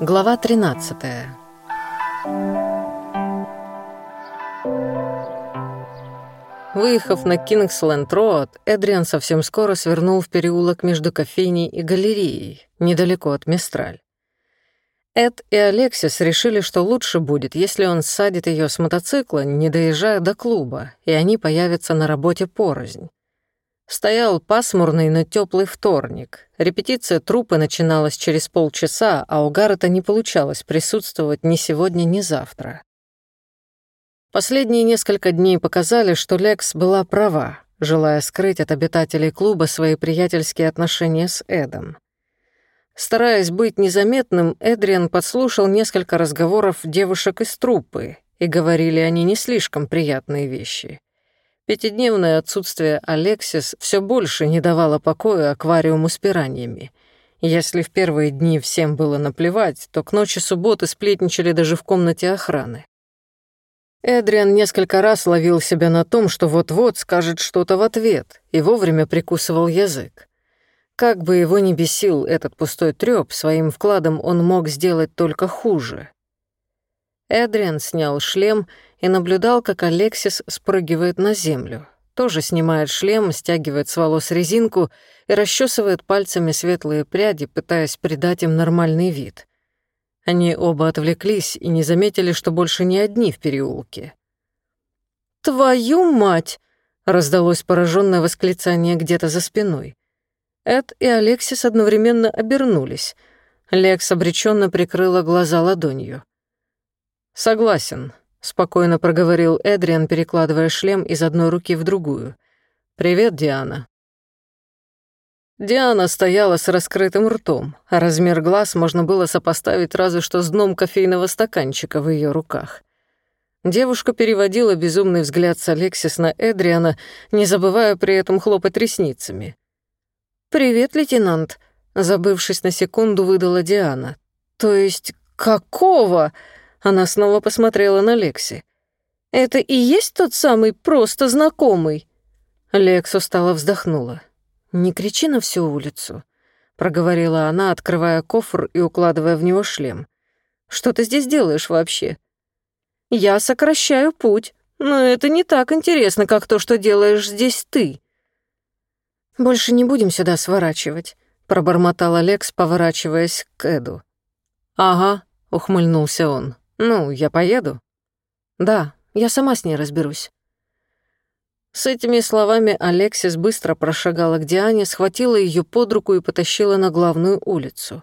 Глава 13 Выехав на Кингсленд-Роуд, Эдриан совсем скоро свернул в переулок между кофейней и галереей, недалеко от Мистраль. Эд и Алексис решили, что лучше будет, если он садит ее с мотоцикла, не доезжая до клуба, и они появятся на работе порознь. Стоял пасмурный, но теплый вторник. Репетиция трупы начиналась через полчаса, а у Гаррета не получалось присутствовать ни сегодня, ни завтра. Последние несколько дней показали, что Лекс была права, желая скрыть от обитателей клуба свои приятельские отношения с Эдом. Стараясь быть незаметным, Эдриан подслушал несколько разговоров девушек из труппы, и говорили они не слишком приятные вещи. Пятидневное отсутствие Алексис все больше не давало покоя аквариуму с пираньями. Если в первые дни всем было наплевать, то к ночи субботы сплетничали даже в комнате охраны. Эдриан несколько раз ловил себя на том, что вот-вот скажет что-то в ответ, и вовремя прикусывал язык. Как бы его ни бесил этот пустой трёп, своим вкладом он мог сделать только хуже. Эдриан снял шлем и наблюдал, как Алексис спрыгивает на землю. Тоже снимает шлем, стягивает с волос резинку и расчесывает пальцами светлые пряди, пытаясь придать им нормальный вид. Они оба отвлеклись и не заметили, что больше не одни в переулке. «Твою мать!» — раздалось пораженное восклицание где-то за спиной. Эд и Алексис одновременно обернулись. Лекс обреченно прикрыла глаза ладонью. «Согласен», — спокойно проговорил Эдриан, перекладывая шлем из одной руки в другую. «Привет, Диана». Диана стояла с раскрытым ртом, а размер глаз можно было сопоставить разве что с дном кофейного стаканчика в ее руках. Девушка переводила безумный взгляд с Алексис на Эдриана, не забывая при этом хлопать ресницами. «Привет, лейтенант», — забывшись на секунду, выдала Диана. «То есть какого?» — она снова посмотрела на Лекси. «Это и есть тот самый просто знакомый?» Лекс устало вздохнула. «Не кричи на всю улицу», — проговорила она, открывая кофр и укладывая в него шлем. «Что ты здесь делаешь вообще?» «Я сокращаю путь, но это не так интересно, как то, что делаешь здесь ты». «Больше не будем сюда сворачивать», — пробормотал Алекс, поворачиваясь к Эду. «Ага», — ухмыльнулся он. «Ну, я поеду?» «Да, я сама с ней разберусь». С этими словами Алексис быстро прошагала к Диане, схватила ее под руку и потащила на главную улицу.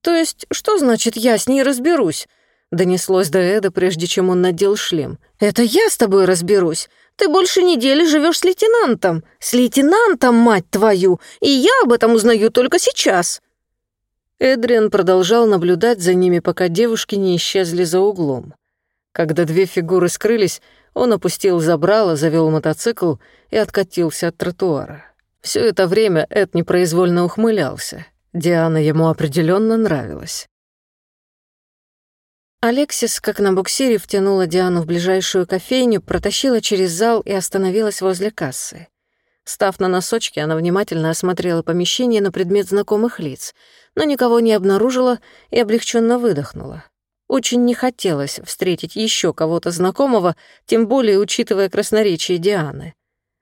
«То есть, что значит «я с ней разберусь»?» Донеслось до Эда, прежде чем он надел шлем. «Это я с тобой разберусь. Ты больше недели живешь с лейтенантом. С лейтенантом, мать твою! И я об этом узнаю только сейчас!» Эдриан продолжал наблюдать за ними, пока девушки не исчезли за углом. Когда две фигуры скрылись, он опустил забрало, завел мотоцикл и откатился от тротуара. Все это время Эд непроизвольно ухмылялся. Диана ему определенно нравилась. Алексис, как на буксире, втянула Диану в ближайшую кофейню, протащила через зал и остановилась возле кассы. Став на носочки, она внимательно осмотрела помещение на предмет знакомых лиц, но никого не обнаружила и облегченно выдохнула. Очень не хотелось встретить еще кого-то знакомого, тем более учитывая красноречие Дианы.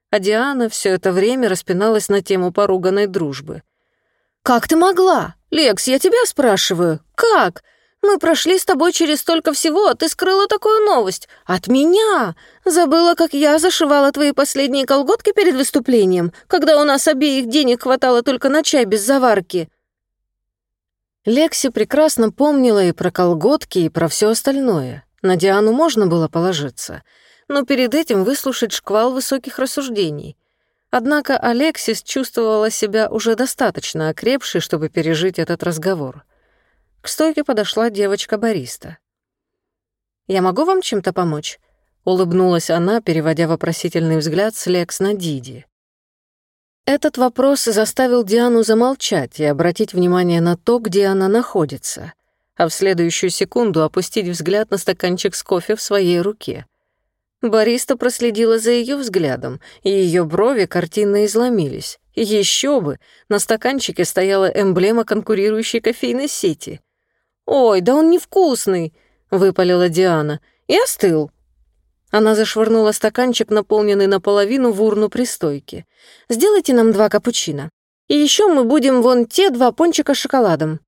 А Диана все это время распиналась на тему поруганной дружбы. «Как ты могла? Лекс, я тебя спрашиваю. Как? Мы прошли с тобой через столько всего, а ты скрыла такую новость. От меня! Забыла, как я зашивала твои последние колготки перед выступлением, когда у нас обеих денег хватало только на чай без заварки». Лекси прекрасно помнила и про колготки, и про все остальное. На Диану можно было положиться, но перед этим выслушать шквал высоких рассуждений. Однако Алексис чувствовала себя уже достаточно окрепшей, чтобы пережить этот разговор. К стойке подошла девочка-бариста. «Я могу вам чем-то помочь?» — улыбнулась она, переводя вопросительный взгляд с Лекс на Диди. Этот вопрос заставил Диану замолчать и обратить внимание на то, где она находится, а в следующую секунду опустить взгляд на стаканчик с кофе в своей руке. Бариста проследила за ее взглядом, и ее брови картинно изломились, Еще бы, на стаканчике стояла эмблема конкурирующей кофейной сети. «Ой, да он невкусный!» — выпалила Диана. «И остыл». Она зашвырнула стаканчик, наполненный наполовину, в урну при стойке. «Сделайте нам два капучино. И еще мы будем вон те два пончика с шоколадом».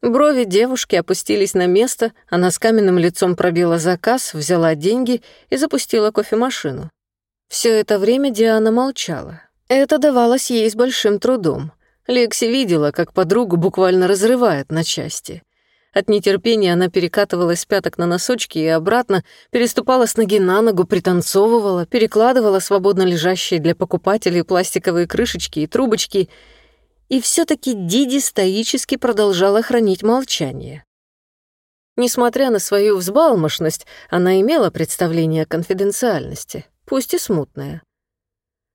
Брови девушки опустились на место, она с каменным лицом пробила заказ, взяла деньги и запустила кофемашину. Все это время Диана молчала. Это давалось ей с большим трудом. Лекси видела, как подругу буквально разрывает на части. От нетерпения она перекатывалась пяток на носочки и обратно, переступала с ноги на ногу, пританцовывала, перекладывала свободно лежащие для покупателей пластиковые крышечки и трубочки — и все таки Диди стоически продолжала хранить молчание. Несмотря на свою взбалмошность, она имела представление о конфиденциальности, пусть и смутное.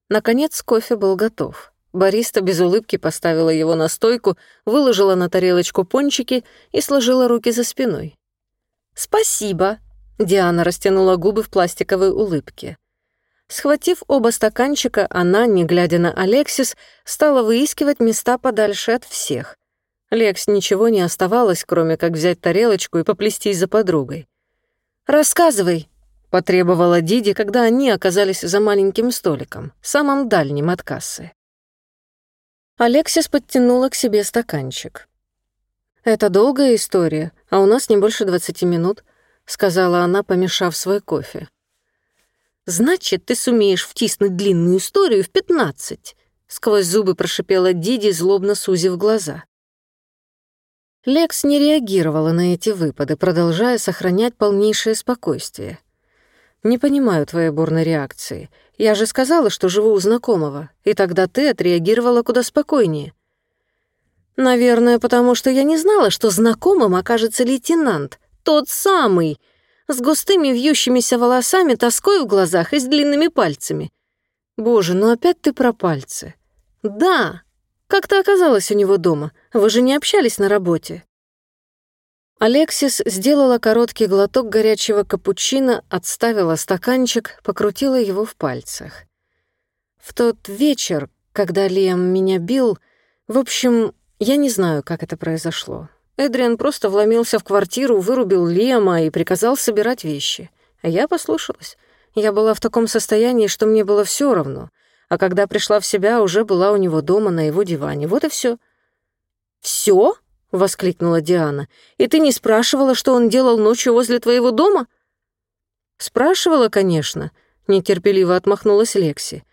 Наконец кофе был готов. Бариста без улыбки поставила его на стойку, выложила на тарелочку пончики и сложила руки за спиной. «Спасибо», — Диана растянула губы в пластиковой улыбке. Схватив оба стаканчика, она, не глядя на Алексис, стала выискивать места подальше от всех. Лекс ничего не оставалось, кроме как взять тарелочку и поплестись за подругой. «Рассказывай», — потребовала Диди, когда они оказались за маленьким столиком, самым дальним от кассы. Алексис подтянула к себе стаканчик. «Это долгая история, а у нас не больше двадцати минут», — сказала она, помешав свой кофе. «Значит, ты сумеешь втиснуть длинную историю в пятнадцать», — сквозь зубы прошипела Диди, злобно сузив глаза. Лекс не реагировала на эти выпады, продолжая сохранять полнейшее спокойствие. «Не понимаю твоей бурной реакции. Я же сказала, что живу у знакомого, и тогда ты отреагировала куда спокойнее». «Наверное, потому что я не знала, что знакомым окажется лейтенант, тот самый, с густыми вьющимися волосами, тоской в глазах и с длинными пальцами. Боже, ну опять ты про пальцы. Да, как ты оказалась у него дома? Вы же не общались на работе. Алексис сделала короткий глоток горячего капучино, отставила стаканчик, покрутила его в пальцах. В тот вечер, когда Лиам меня бил, в общем, я не знаю, как это произошло. Эдриан просто вломился в квартиру, вырубил Лема и приказал собирать вещи. А я послушалась. Я была в таком состоянии, что мне было все равно. А когда пришла в себя, уже была у него дома на его диване. Вот и все. Все? Воскликнула Диана. «И ты не спрашивала, что он делал ночью возле твоего дома?» «Спрашивала, конечно», — нетерпеливо отмахнулась Лекси.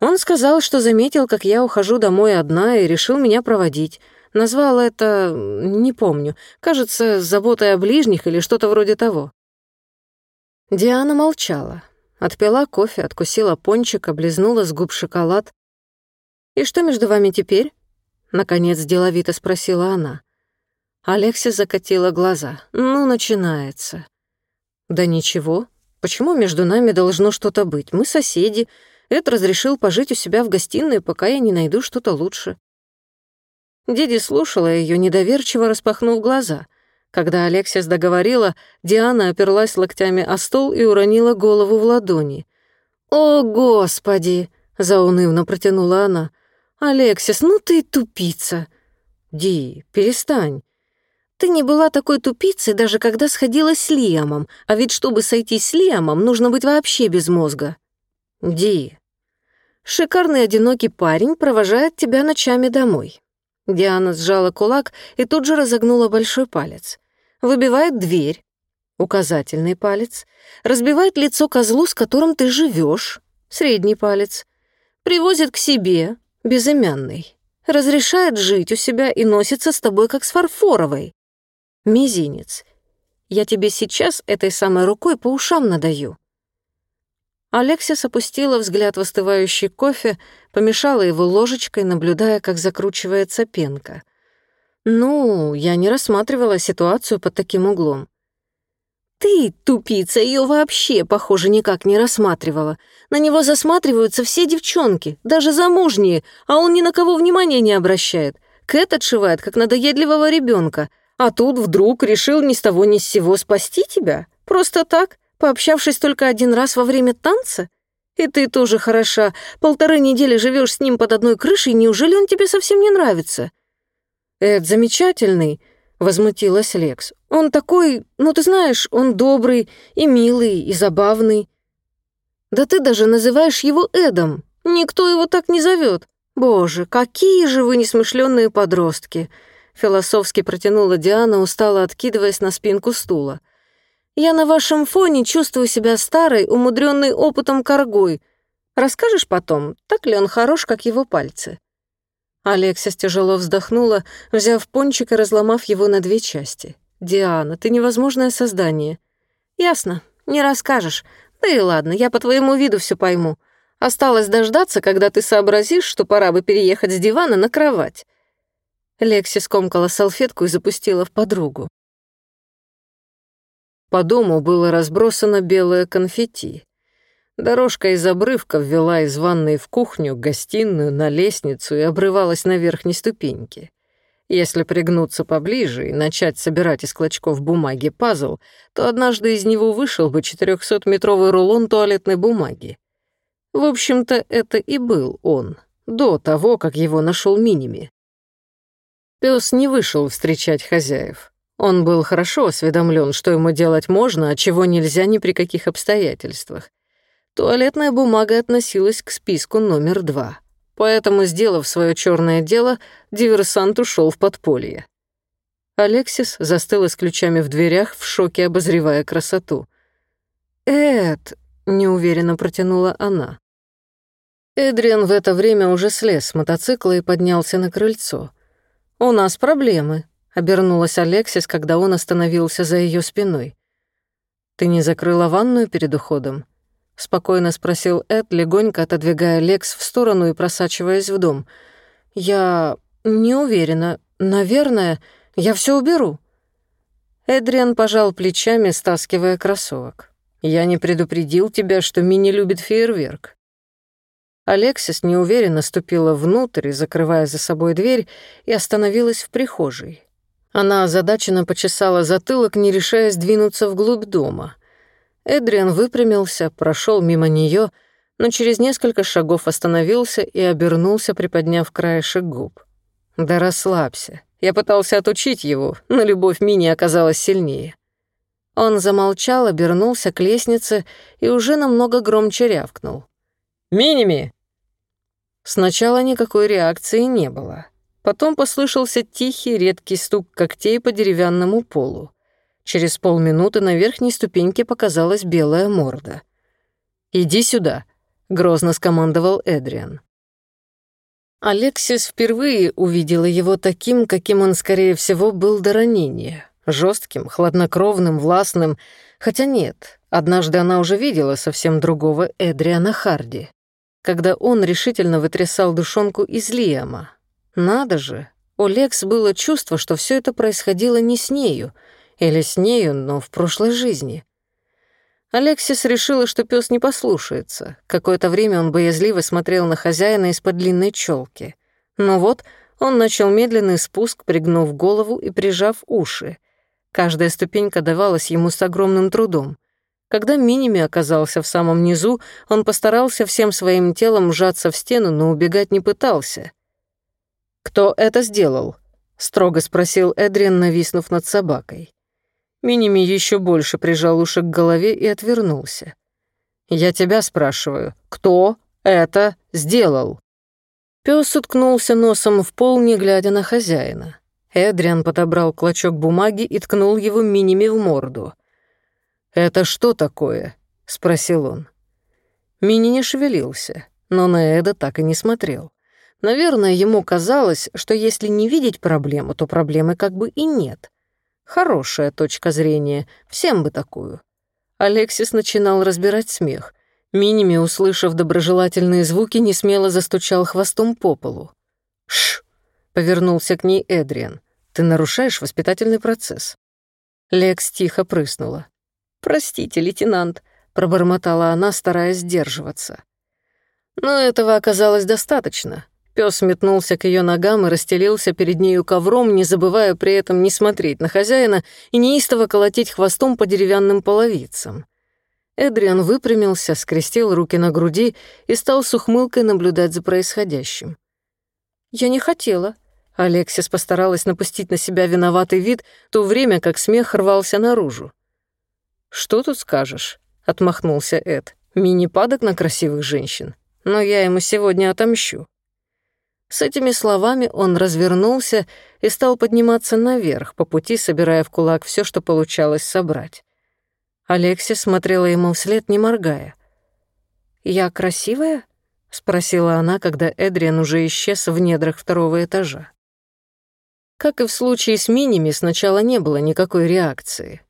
«Он сказал, что заметил, как я ухожу домой одна и решил меня проводить. Назвал это... не помню. Кажется, заботой о ближних или что-то вроде того. Диана молчала. Отпила кофе, откусила пончик, облизнула с губ шоколад. «И что между вами теперь?» Наконец деловито спросила она. Алексия закатила глаза. «Ну, начинается». «Да ничего. Почему между нами должно что-то быть? Мы соседи. Эд разрешил пожить у себя в гостиной, пока я не найду что-то лучше. Диди слушала ее, недоверчиво распахнув глаза. Когда Алексис договорила, Диана оперлась локтями о стол и уронила голову в ладони. «О, Господи!» — заунывно протянула она. «Алексис, ну ты тупица!» «Ди, перестань!» «Ты не была такой тупицей, даже когда сходила с Лиамом, а ведь чтобы сойти с Лиамом, нужно быть вообще без мозга». «Ди, шикарный одинокий парень провожает тебя ночами домой. Диана сжала кулак и тут же разогнула большой палец. Выбивает дверь, указательный палец, разбивает лицо козлу, с которым ты живешь, средний палец, привозит к себе, безымянный, разрешает жить у себя и носится с тобой, как с фарфоровой. Мизинец. Я тебе сейчас этой самой рукой по ушам надаю. Алексис опустила взгляд в остывающий кофе, помешала его ложечкой, наблюдая, как закручивается пенка. «Ну, я не рассматривала ситуацию под таким углом». «Ты, тупица, ее вообще, похоже, никак не рассматривала. На него засматриваются все девчонки, даже замужние, а он ни на кого внимания не обращает. Кэт отшивает, как надоедливого ребенка, а тут вдруг решил ни с того ни с сего спасти тебя? Просто так?» пообщавшись только один раз во время танца? И ты тоже хороша. Полторы недели живешь с ним под одной крышей, неужели он тебе совсем не нравится?» «Эд замечательный», — возмутилась Лекс. «Он такой, ну ты знаешь, он добрый и милый, и забавный». «Да ты даже называешь его Эдом. Никто его так не зовет. Боже, какие же вы несмышленные подростки!» Философски протянула Диана, устало откидываясь на спинку стула. Я на вашем фоне чувствую себя старой, умудренной опытом коргой. Расскажешь потом, так ли он хорош, как его пальцы?» Алексис тяжело вздохнула, взяв пончик и разломав его на две части. «Диана, ты невозможное создание». «Ясно, не расскажешь. Да и ладно, я по твоему виду все пойму. Осталось дождаться, когда ты сообразишь, что пора бы переехать с дивана на кровать». Лекси скомкала салфетку и запустила в подругу. По дому было разбросано белое конфетти. Дорожка из обрывков вела из ванной в кухню, гостиную, на лестницу и обрывалась на верхней ступеньке. Если пригнуться поближе и начать собирать из клочков бумаги пазл, то однажды из него вышел бы 400-метровый рулон туалетной бумаги. В общем-то, это и был он, до того, как его нашел Миними. Пес не вышел встречать хозяев. Он был хорошо осведомлен, что ему делать можно, а чего нельзя ни при каких обстоятельствах. Туалетная бумага относилась к списку номер два. Поэтому, сделав свое черное дело, диверсант ушел в подполье. Алексис застыла с ключами в дверях, в шоке обозревая красоту. «Эд», — неуверенно протянула она. Эдриан в это время уже слез с мотоцикла и поднялся на крыльцо. «У нас проблемы», Обернулась Алексис, когда он остановился за ее спиной. «Ты не закрыла ванную перед уходом?» Спокойно спросил Эд, легонько отодвигая Лекс в сторону и просачиваясь в дом. «Я не уверена. Наверное, я все уберу». Эдриан пожал плечами, стаскивая кроссовок. «Я не предупредил тебя, что Мини любит фейерверк». Алексис неуверенно ступила внутрь, закрывая за собой дверь, и остановилась в прихожей. Она озадаченно почесала затылок, не решаясь двинуться вглубь дома. Эдриан выпрямился, прошел мимо нее, но через несколько шагов остановился и обернулся, приподняв краешек губ. «Да расслабься. Я пытался отучить его, но любовь Мини оказалась сильнее». Он замолчал, обернулся к лестнице и уже намного громче рявкнул. «Миними!» Сначала никакой реакции не было. Потом послышался тихий, редкий стук когтей по деревянному полу. Через полминуты на верхней ступеньке показалась белая морда. «Иди сюда», — грозно скомандовал Эдриан. Алексис впервые увидела его таким, каким он, скорее всего, был до ранения. жестким, хладнокровным, властным. Хотя нет, однажды она уже видела совсем другого Эдриана Харди, когда он решительно вытрясал душонку из Лиама, надо же, у Лекс было чувство, что все это происходило не с нею, или с нею, но в прошлой жизни. Алексис решила, что пес не послушается. Какое-то время он боязливо смотрел на хозяина из-под длинной челки. Но вот он начал медленный спуск, пригнув голову и прижав уши. Каждая ступенька давалась ему с огромным трудом. Когда Миними оказался в самом низу, он постарался всем своим телом сжаться в стену, но убегать не пытался — «Кто это сделал?» — строго спросил Эдриан, нависнув над собакой. Миними еще больше прижал уши к голове и отвернулся. «Я тебя спрашиваю, кто это сделал?» Пес уткнулся носом в пол, не глядя на хозяина. Эдриан подобрал клочок бумаги и ткнул его Миними в морду. «Это что такое?» — спросил он. Мини не шевелился, но на Эда так и не смотрел. Наверное, ему казалось, что если не видеть проблему, то проблемы как бы и нет. Хорошая точка зрения, всем бы такую. Алексис начинал разбирать смех. Миними, услышав доброжелательные звуки, не смело застучал хвостом по полу. «Ш!» — повернулся к ней Эдриан. «Ты нарушаешь воспитательный процесс». Лекс тихо прыснула. «Простите, лейтенант», — пробормотала она, стараясь сдерживаться. Но этого оказалось достаточно. Пес метнулся к ее ногам и расстелился перед нею ковром, не забывая при этом не смотреть на хозяина и неистово колотить хвостом по деревянным половицам. Эдриан выпрямился, скрестил руки на груди и стал с ухмылкой наблюдать за происходящим. «Я не хотела». Алексис постаралась напустить на себя виноватый вид, то время как смех рвался наружу. «Что тут скажешь?» — отмахнулся Эд. «Мини-падок на красивых женщин. Но я ему сегодня отомщу». С этими словами он развернулся и стал подниматься наверх, по пути собирая в кулак все, что получалось собрать. Алексия смотрела ему вслед, не моргая. «Я красивая?» — спросила она, когда Эдриан уже исчез в недрах второго этажа. Как и в случае с Миними, сначала не было никакой реакции.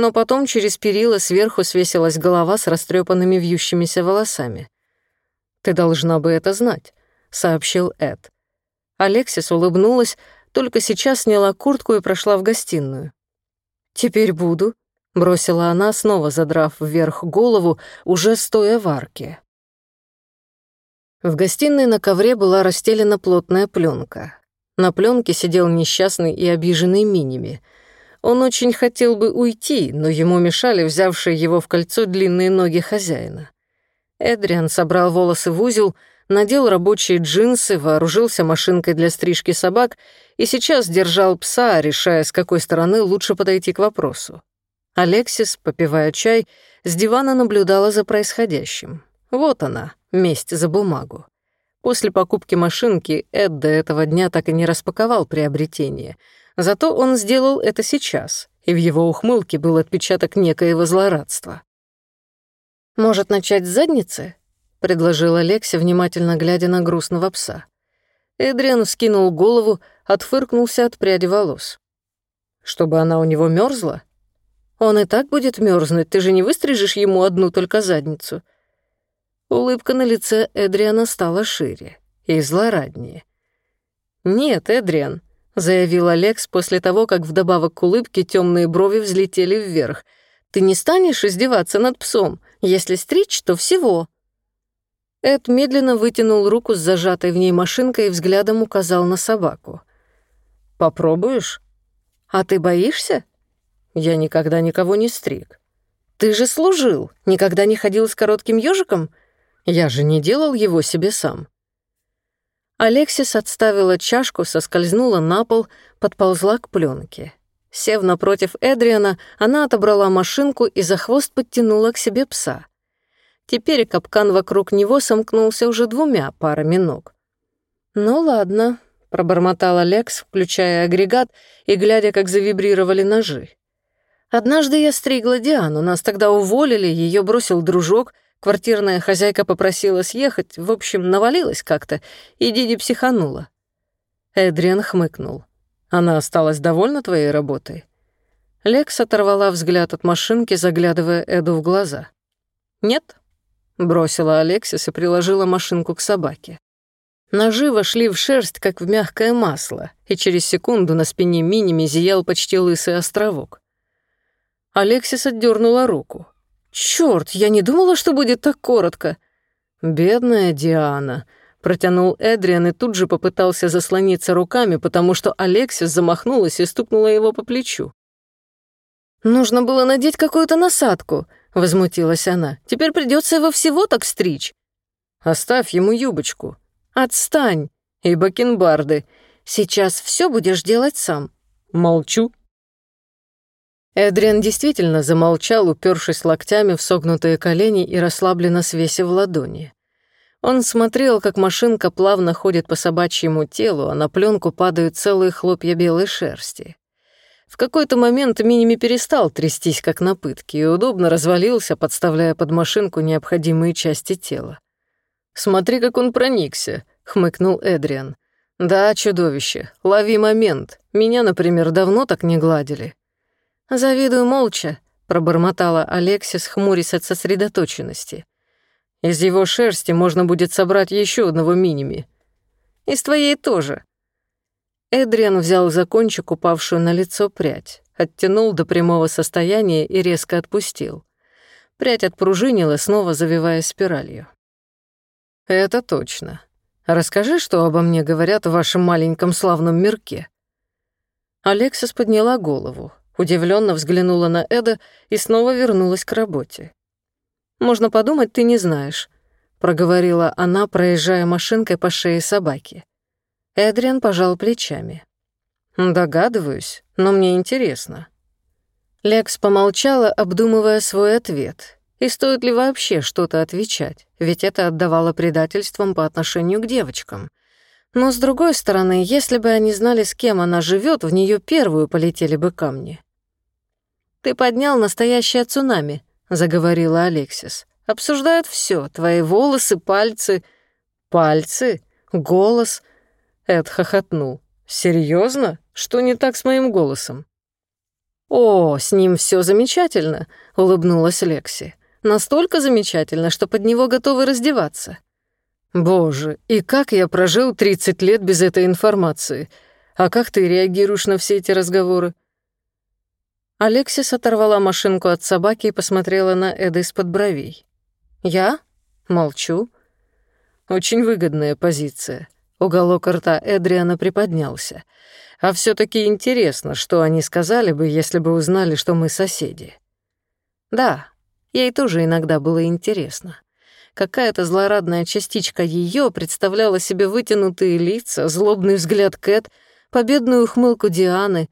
Но потом через перила сверху свесилась голова с растрепанными вьющимися волосами. «Ты должна бы это знать», — сообщил Эд. Алексис улыбнулась, только сейчас сняла куртку и прошла в гостиную. «Теперь буду», — бросила она, снова задрав вверх голову, уже стоя в арке. В гостиной на ковре была расстелена плотная пленка. На пленке сидел несчастный и обиженный Миними. Он очень хотел бы уйти, но ему мешали взявшие его в кольцо длинные ноги хозяина. Эдриан собрал волосы в узел, надел рабочие джинсы, вооружился машинкой для стрижки собак и сейчас держал пса, решая, с какой стороны лучше подойти к вопросу. Алексис, попивая чай, с дивана наблюдала за происходящим. Вот она, месть за бумагу. После покупки машинки Эд до этого дня так и не распаковал приобретение. Зато он сделал это сейчас, и в его ухмылке был отпечаток некоего злорадства. «Может, начать с задницы?» — предложил Алекся, внимательно глядя на грустного пса. Эдриан вскинул голову, отфыркнулся от пряди волос. «Чтобы она у него мерзла? Он и так будет мерзнуть, ты же не выстрижешь ему одну только задницу». Улыбка на лице Эдриана стала шире и злораднее. «Нет, Эдриан», — заявил Алекс после того, как вдобавок к улыбке темные брови взлетели вверх. «Ты не станешь издеваться над псом? Если стричь, то всего». Эд медленно вытянул руку с зажатой в ней машинкой и взглядом указал на собаку. «Попробуешь?» «А ты боишься?» Я никогда никого не стриг. Ты же служил, никогда не ходил с коротким ежиком? Я же не делал его себе сам. Алексис отставила чашку, соскользнула на пол, подползла к пленке. Сев напротив Эдриана, она отобрала машинку и за хвост подтянула к себе пса. Теперь капкан вокруг него сомкнулся уже двумя парами ног. «Ну ладно», — пробормотал Алекс, включая агрегат и глядя, как завибрировали ножи. Однажды я стригла Диану, нас тогда уволили, ее бросил дружок, квартирная хозяйка попросила съехать, в общем, навалилась как-то, и Диди психанула. Эдриан хмыкнул. Она осталась довольна твоей работой? Лекс оторвала взгляд от машинки, заглядывая Эду в глаза. «Нет», — бросила Алексис и приложила машинку к собаке. Ножи вошли в шерсть, как в мягкое масло, и через секунду на спине Миними зиял почти лысый островок. Алексис отдернула руку. Черт, я не думала, что будет так коротко. Бедная Диана, протянул Эдриан и тут же попытался заслониться руками, потому что Алексис замахнулась и стукнула его по плечу. Нужно было надеть какую-то насадку, возмутилась она. Теперь придется его всего так стричь. Оставь ему юбочку. Отстань. И бакенбарды. Сейчас все будешь делать сам. Молчу. Эдриан действительно замолчал, упершись локтями в согнутые колени и расслабленно свесив ладони. Он смотрел, как машинка плавно ходит по собачьему телу, а на пленку падают целые хлопья белой шерсти. В какой-то момент Миними перестал трястись, как на пытке, и удобно развалился, подставляя под машинку необходимые части тела. «Смотри, как он проникся», — хмыкнул Эдриан. «Да, чудовище, лови момент. Меня, например, давно так не гладили». «Завидую молча», — пробормотала Алексис, хмурясь от сосредоточенности. «Из его шерсти можно будет собрать еще одного миними. Из твоей тоже». Эдриан взял за кончик упавшую на лицо прядь, оттянул до прямого состояния и резко отпустил. Прядь отпружинила, снова завивая спиралью. «Это точно. Расскажи, что обо мне говорят в вашем маленьком славном мирке». Алексис подняла голову, удивленно взглянула на Эда и снова вернулась к работе. Можно подумать, ты не знаешь», — проговорила она, проезжая машинкой по шее собаки. Эдриан пожал плечами. «Догадываюсь, но мне интересно». Лекс помолчала, обдумывая свой ответ. И стоит ли вообще что-то отвечать, ведь это отдавало предательством по отношению к девочкам. Но, с другой стороны, если бы они знали, с кем она живет, в нее первую полетели бы камни. «Ты поднял настоящее цунами», — заговорила Алексис. «Обсуждают все: твои волосы, пальцы...» «Пальцы? Голос?» Эд хохотнул. Серьезно? Что не так с моим голосом?» «О, с ним все замечательно», — улыбнулась Лекси. «Настолько замечательно, что под него готовы раздеваться». «Боже, и как я прожил 30 лет без этой информации? А как ты реагируешь на все эти разговоры?» Алексис оторвала машинку от собаки и посмотрела на Эда из-под бровей. «Я? Молчу. Очень выгодная позиция». Уголок рта Эдриана приподнялся. А все таки интересно, что они сказали бы, если бы узнали, что мы соседи. Да, ей тоже иногда было интересно. Какая-то злорадная частичка ее представляла себе вытянутые лица, злобный взгляд Кэт, победную ухмылку Дианы.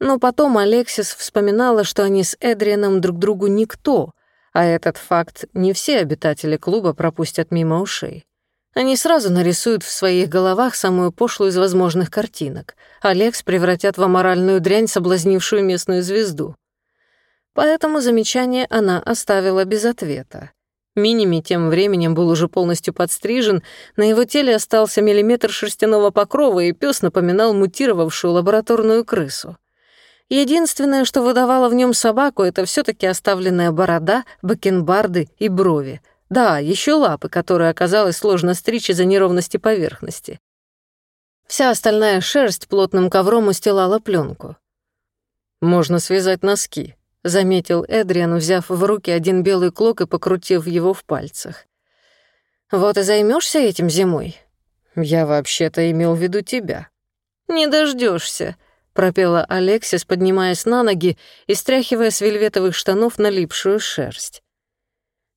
Но потом Алексис вспоминала, что они с Эдрианом друг другу никто, а этот факт не все обитатели клуба пропустят мимо ушей. Они сразу нарисуют в своих головах самую пошлую из возможных картинок. Алекс превратят в аморальную дрянь, соблазнившую местную звезду. Поэтому замечание она оставила без ответа. Миними тем временем был уже полностью подстрижен, на его теле остался миллиметр шерстяного покрова, и пес напоминал мутировавшую лабораторную крысу. Единственное, что выдавало в нем собаку, это все таки оставленная борода, бакенбарды и брови, да, еще лапы, которые оказалось сложно стричь из-за неровности поверхности. Вся остальная шерсть плотным ковром устилала пленку. «Можно связать носки», — заметил Эдриан, взяв в руки один белый клок и покрутив его в пальцах. «Вот и займешься этим зимой?» «Я вообще-то имел в виду тебя». «Не дождешься, пропела Алексис, поднимаясь на ноги и стряхивая с вельветовых штанов налипшую шерсть.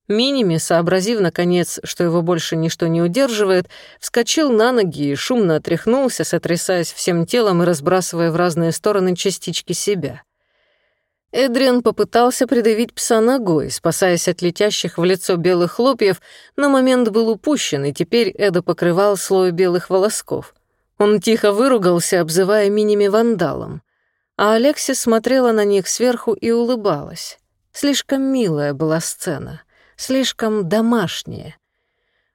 Миними, сообразив, наконец, что его больше ничто не удерживает, вскочил на ноги и шумно отряхнулся, сотрясаясь всем телом и разбрасывая в разные стороны частички себя. Эдриан попытался придавить пса ногой, спасаясь от летящих в лицо белых хлопьев, но момент был упущен, и теперь Эда покрывал слой белых волосков. Он тихо выругался, обзывая Миними вандалом. А Алексис смотрела на них сверху и улыбалась. Слишком милая была сцена — слишком домашнее.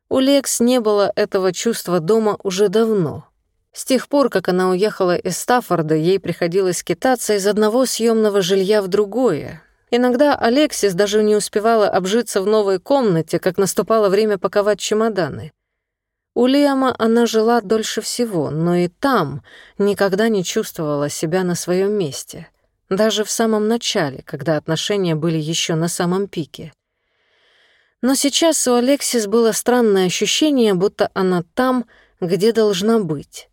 У Лекс не было этого чувства дома уже давно. С тех пор, как она уехала из Стаффорда, ей приходилось скитаться из одного съемного жилья в другое. Иногда Алексис даже не успевала обжиться в новой комнате, как наступало время паковать чемоданы. У Лиама она жила дольше всего, но и там никогда не чувствовала себя на своем месте. Даже в самом начале, когда отношения были еще на самом пике. Но сейчас у Алексис было странное ощущение, будто она там, где должна быть.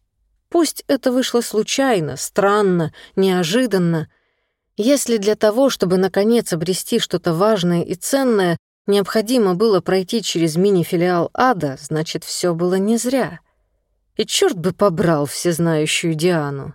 Пусть это вышло случайно, странно, неожиданно. Если для того, чтобы наконец обрести что-то важное и ценное, необходимо было пройти через мини-филиал ада, значит, все было не зря. И черт бы побрал всезнающую Диану.